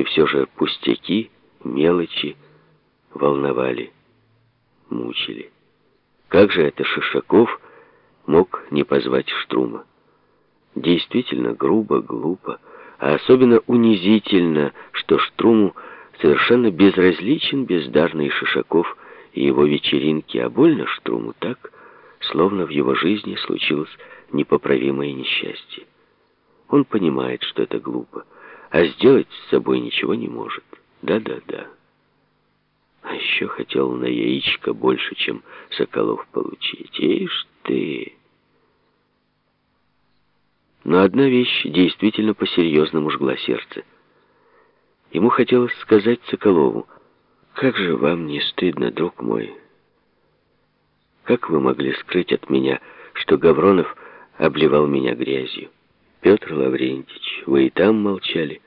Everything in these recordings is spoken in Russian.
И все же пустяки, мелочи волновали, мучили. Как же это Шишаков мог не позвать Штрума? Действительно грубо, глупо, а особенно унизительно, что Штруму совершенно безразличен бездарный Шишаков и его вечеринки, а больно Штруму так, словно в его жизни случилось непоправимое несчастье. Он понимает, что это глупо, а сделать с собой ничего не может. Да-да-да. А еще хотел на яичко больше, чем Соколов получить. Ишь ты! Но одна вещь действительно по-серьезному жгла сердце. Ему хотелось сказать Соколову, «Как же вам не стыдно, друг мой? Как вы могли скрыть от меня, что Гавронов обливал меня грязью? Петр Лаврентич, вы и там молчали,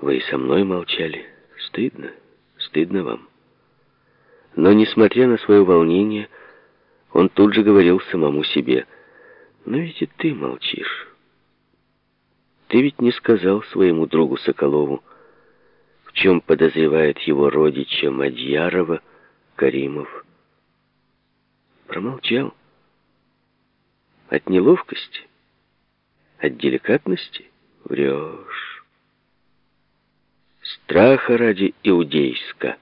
вы и со мной молчали. Стыдно, стыдно вам». Но, несмотря на свое волнение, он тут же говорил самому себе, «Но ведь и ты молчишь. Ты ведь не сказал своему другу Соколову, в чем подозревает его родича Мадьярова Каримов. Промолчал. От неловкости? От деликатности? Врешь. Страха ради иудейска.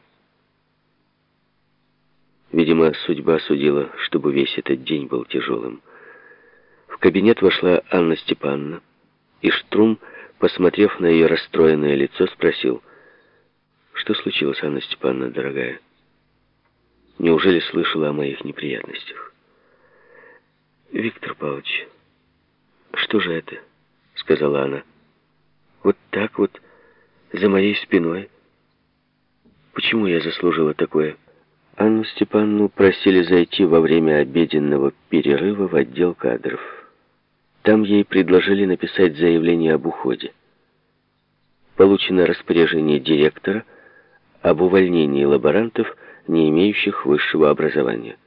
Видимо, судьба судила, чтобы весь этот день был тяжелым. В кабинет вошла Анна Степановна, и Штрум, посмотрев на ее расстроенное лицо, спросил, «Что случилось, Анна Степановна, дорогая? Неужели слышала о моих неприятностях?» «Виктор Павлович, что же это?» — сказала она. «Вот так вот, за моей спиной. Почему я заслужила такое?» Анну Степановну просили зайти во время обеденного перерыва в отдел кадров. Там ей предложили написать заявление об уходе. Получено распоряжение директора об увольнении лаборантов, не имеющих высшего образования.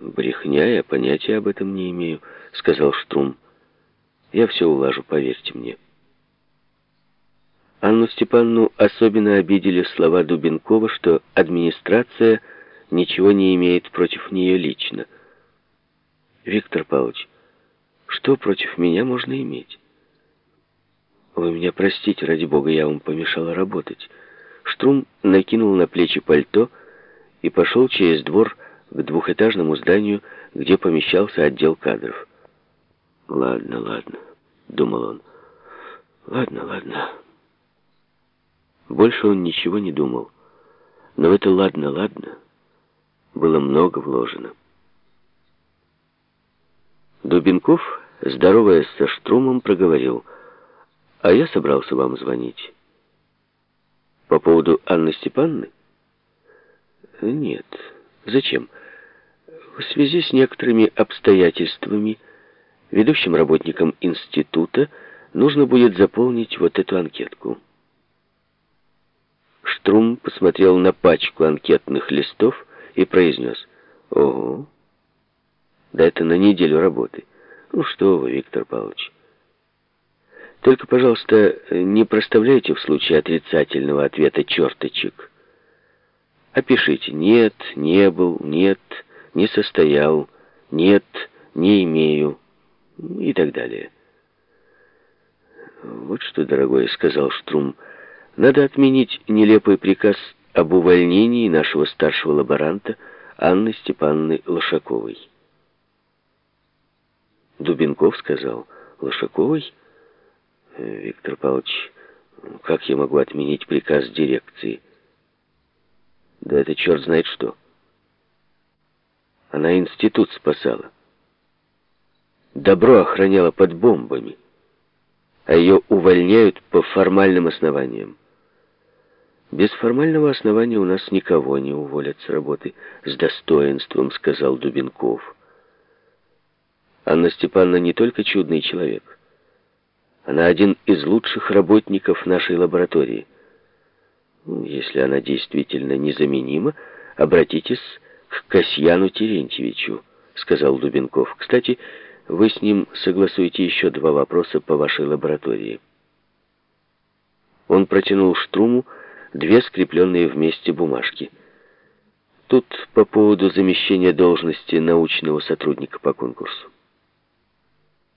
«Брехня, я понятия об этом не имею», — сказал Штрум. «Я все улажу, поверьте мне». Анну Степановну особенно обидели слова Дубенкова, что администрация ничего не имеет против нее лично. «Виктор Павлович, что против меня можно иметь?» «Вы меня простите, ради бога, я вам помешала работать». Штрум накинул на плечи пальто и пошел через двор к двухэтажному зданию, где помещался отдел кадров. «Ладно, ладно», — думал он. «Ладно, ладно». Больше он ничего не думал. Но в это «ладно, ладно» было много вложено. Дубенков, здороваясь со Штрумом, проговорил, «А я собрался вам звонить». «По поводу Анны Степановны?» «Нет. Зачем?» «В связи с некоторыми обстоятельствами ведущим работникам института нужно будет заполнить вот эту анкетку». Штрум посмотрел на пачку анкетных листов и произнес. «Ого! Да это на неделю работы. Ну что вы, Виктор Павлович. Только, пожалуйста, не проставляйте в случае отрицательного ответа черточек. Опишите «нет», «не был», «нет», «не состоял», «нет», «не имею» и так далее. «Вот что, дорогой», — сказал Штрум, — надо отменить нелепый приказ об увольнении нашего старшего лаборанта Анны Степановны Лошаковой. Дубенков сказал, Лошаковой? Виктор Павлович, как я могу отменить приказ дирекции? Да это черт знает что. Она институт спасала. Добро охраняла под бомбами, а ее увольняют по формальным основаниям. «Без формального основания у нас никого не уволят с работы», — с достоинством сказал Дубенков. Анна Степановна не только чудный человек. Она один из лучших работников нашей лаборатории. Если она действительно незаменима, обратитесь к Касьяну Терентьевичу, сказал Дубенков. Кстати, вы с ним согласуете еще два вопроса по вашей лаборатории. Он протянул Штруму две скрепленные вместе бумажки. Тут по поводу замещения должности научного сотрудника по конкурсу.